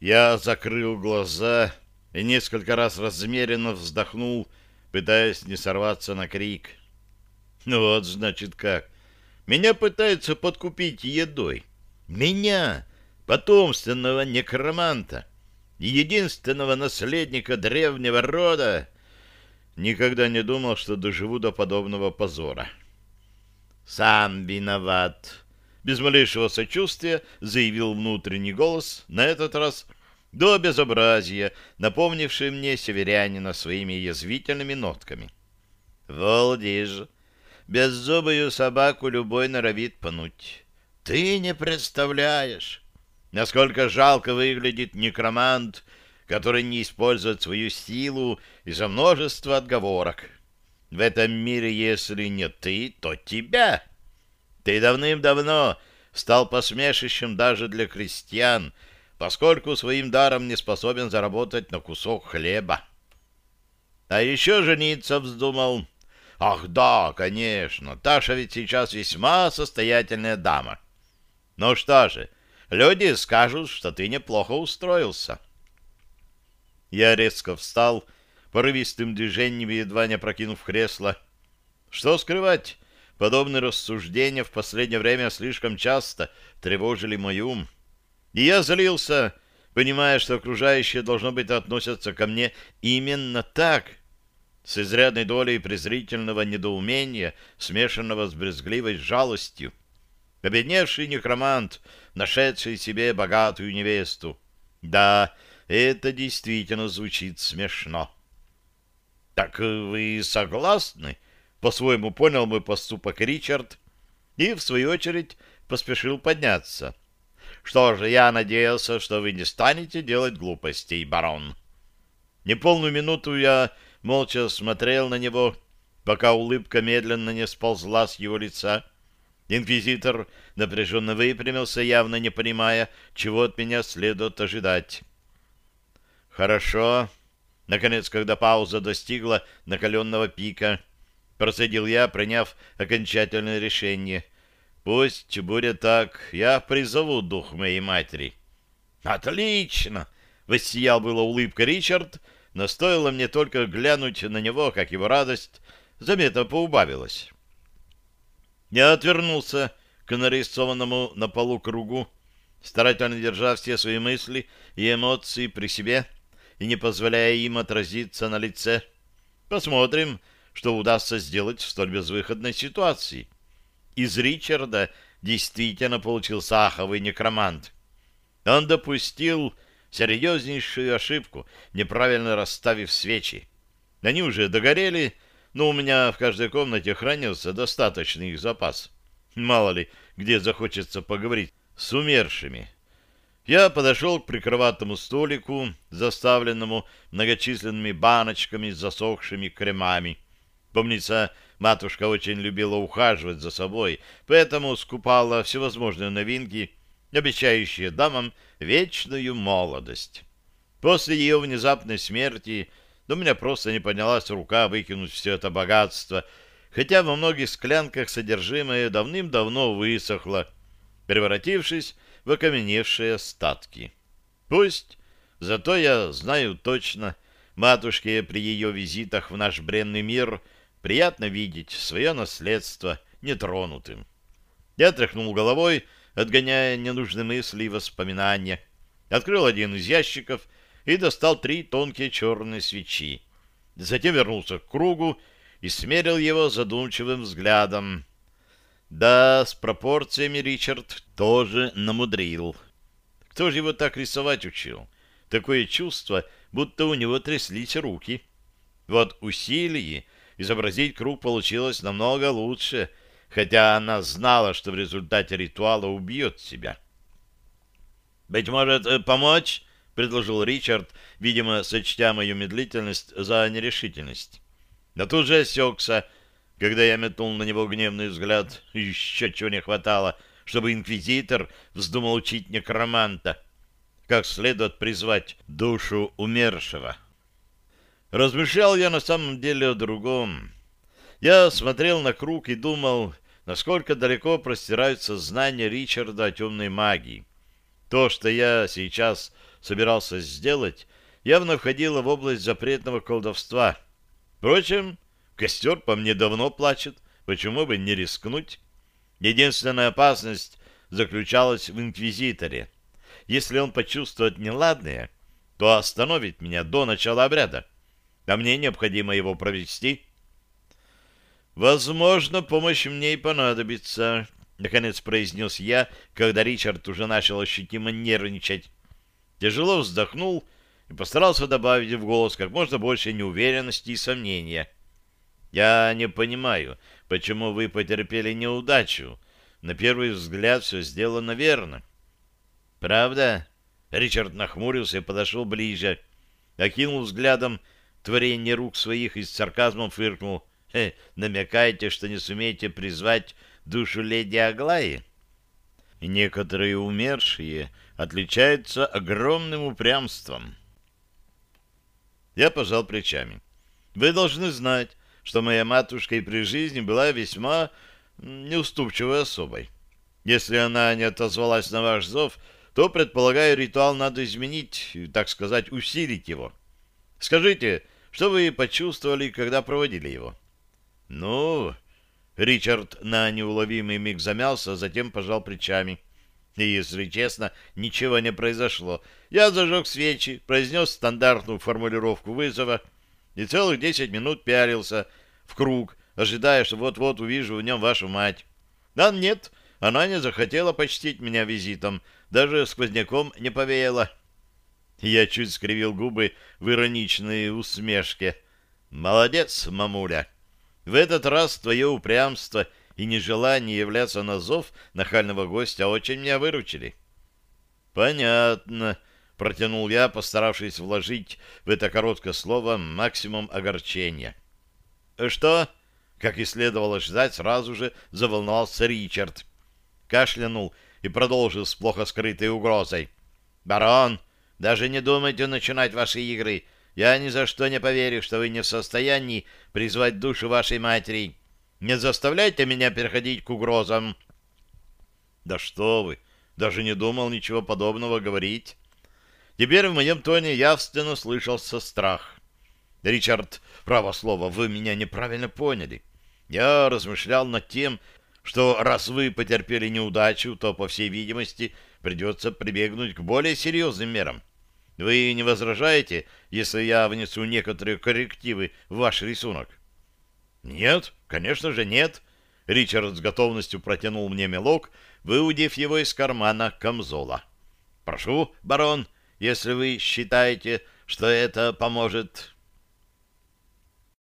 Я закрыл глаза и несколько раз размеренно вздохнул, пытаясь не сорваться на крик. Ну вот, значит, как. Меня пытаются подкупить едой. Меня, потомственного некроманта, единственного наследника древнего рода. Никогда не думал, что доживу до подобного позора. Сам виноват, без малейшего сочувствия заявил внутренний голос, на этот раз до безобразия, напомнивший мне северянина своими язвительными нотками. «Волдиж, беззубую собаку любой норовит пнуть. Ты не представляешь, насколько жалко выглядит некромант, который не использует свою силу из-за множества отговорок. В этом мире, если не ты, то тебя». Ты давным-давно стал посмешищем даже для крестьян, поскольку своим даром не способен заработать на кусок хлеба. А еще жениться вздумал. Ах да, конечно, Таша ведь сейчас весьма состоятельная дама. Ну что же, люди скажут, что ты неплохо устроился. Я резко встал, порывистым движением едва не прокинув кресло. Что скрывать? Подобные рассуждения в последнее время слишком часто тревожили мой ум. И я злился, понимая, что окружающие, должно быть, относятся ко мне именно так, с изрядной долей презрительного недоумения, смешанного с брезгливой жалостью. Обедневший некромант, нашедший себе богатую невесту. Да, это действительно звучит смешно. — Так вы согласны? — по-своему понял мой поступок Ричард и, в свою очередь, поспешил подняться. Что же, я надеялся, что вы не станете делать глупостей, барон. Неполную минуту я молча смотрел на него, пока улыбка медленно не сползла с его лица. Инквизитор напряженно выпрямился, явно не понимая, чего от меня следует ожидать. «Хорошо». Наконец, когда пауза достигла накаленного пика, Процедил я, приняв окончательное решение. Пусть будет так, я призову дух моей матери. Отлично! Воссиял была улыбка Ричард, но стоило мне только глянуть на него, как его радость заметно поубавилась. Я отвернулся к нарисованному на полу кругу, старательно держа все свои мысли и эмоции при себе и не позволяя им отразиться на лице. Посмотрим, что удастся сделать в столь безвыходной ситуации. Из Ричарда действительно получился аховый некромант. Он допустил серьезнейшую ошибку, неправильно расставив свечи. Они уже догорели, но у меня в каждой комнате хранился достаточный их запас. Мало ли, где захочется поговорить с умершими. Я подошел к прикроватному столику, заставленному многочисленными баночками с засохшими кремами. Помнится, матушка очень любила ухаживать за собой, поэтому скупала всевозможные новинки, обещающие дамам вечную молодость. После ее внезапной смерти у меня просто не поднялась рука выкинуть все это богатство, хотя во многих склянках содержимое давным-давно высохло, превратившись в окаменевшие остатки. Пусть, зато я знаю точно, матушке при ее визитах в наш бренный мир – Приятно видеть свое наследство нетронутым. Я тряхнул головой, отгоняя ненужные мысли и воспоминания. Открыл один из ящиков и достал три тонкие черные свечи. Затем вернулся к кругу и смерил его задумчивым взглядом. Да, с пропорциями Ричард тоже намудрил. Кто же его так рисовать учил? Такое чувство, будто у него тряслись руки. Вот усилие изобразить круг получилось намного лучше, хотя она знала, что в результате ритуала убьет себя. «Быть может, э, помочь?» — предложил Ричард, видимо, сочтя мою медлительность за нерешительность. Но тут же осекся, когда я метнул на него гневный взгляд. Еще чего не хватало, чтобы инквизитор вздумал учить некроманта, как следует призвать душу умершего. Размышлял я на самом деле о другом. Я смотрел на круг и думал, насколько далеко простираются знания Ричарда о темной магии. То, что я сейчас собирался сделать, явно входило в область запретного колдовства. Впрочем, костер по мне давно плачет, почему бы не рискнуть? Единственная опасность заключалась в инквизиторе. Если он почувствует неладное, то остановит меня до начала обряда, а мне необходимо его провести. «Возможно, помощь мне и понадобится», — наконец произнес я, когда Ричард уже начал ощутимо нервничать. Тяжело вздохнул и постарался добавить в голос как можно больше неуверенности и сомнения. «Я не понимаю, почему вы потерпели неудачу. На первый взгляд все сделано верно». «Правда?» Ричард нахмурился и подошел ближе. Окинул взглядом творение рук своих и с сарказмом фыркнул. «Э, намекаете, что не сумеете призвать душу леди Аглаи?» «Некоторые умершие отличаются огромным упрямством». Я пожал плечами. «Вы должны знать, что моя матушка и при жизни была весьма неуступчивой особой. Если она не отозвалась на ваш зов, то, предполагаю, ритуал надо изменить, так сказать, усилить его. Скажите, что вы почувствовали, когда проводили его? Ну, Ричард на неуловимый миг замялся, затем пожал плечами. И, если честно, ничего не произошло. Я зажег свечи, произнес стандартную формулировку вызова и целых десять минут пялился в круг, ожидая, что вот-вот увижу в нем вашу мать. А нет, она не захотела почтить меня визитом, даже сквозняком не повеяло. Я чуть скривил губы в ироничной усмешке. «Молодец, мамуля! В этот раз твое упрямство и нежелание являться на зов нахального гостя очень меня выручили». «Понятно», — протянул я, постаравшись вложить в это короткое слово максимум огорчения. «Что?» — как и следовало ждать, сразу же заволновался Ричард. Кашлянул и продолжил с плохо скрытой угрозой. «Барон, даже не думайте начинать ваши игры. Я ни за что не поверю, что вы не в состоянии призвать душу вашей матери. Не заставляйте меня переходить к угрозам». «Да что вы! Даже не думал ничего подобного говорить». Теперь в моем тоне явственно слышался страх. «Ричард, право слово, вы меня неправильно поняли. Я размышлял над тем, что раз вы потерпели неудачу, то, по всей видимости, придется прибегнуть к более серьезным мерам. Вы не возражаете, если я внесу некоторые коррективы в ваш рисунок? Нет, конечно же нет. Ричард с готовностью протянул мне мелок, выудив его из кармана камзола. Прошу, барон, если вы считаете, что это поможет